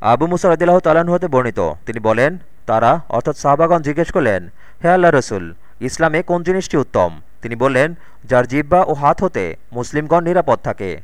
আবু মুসা রদিল্লাহ তালাহ হতে বর্ণিত। তিনি বলেন, তারা, অর্থাৎ সাহাবাগণ জিজ্ঞেস করলেন, হে আল্লাহ রসুল, ইসলামে কোন জিনিসটি উত্তম? তিনি বললেন, যার জিব্বা ও হাত হতে মুসলিমগণ নিরাপদ থাকে।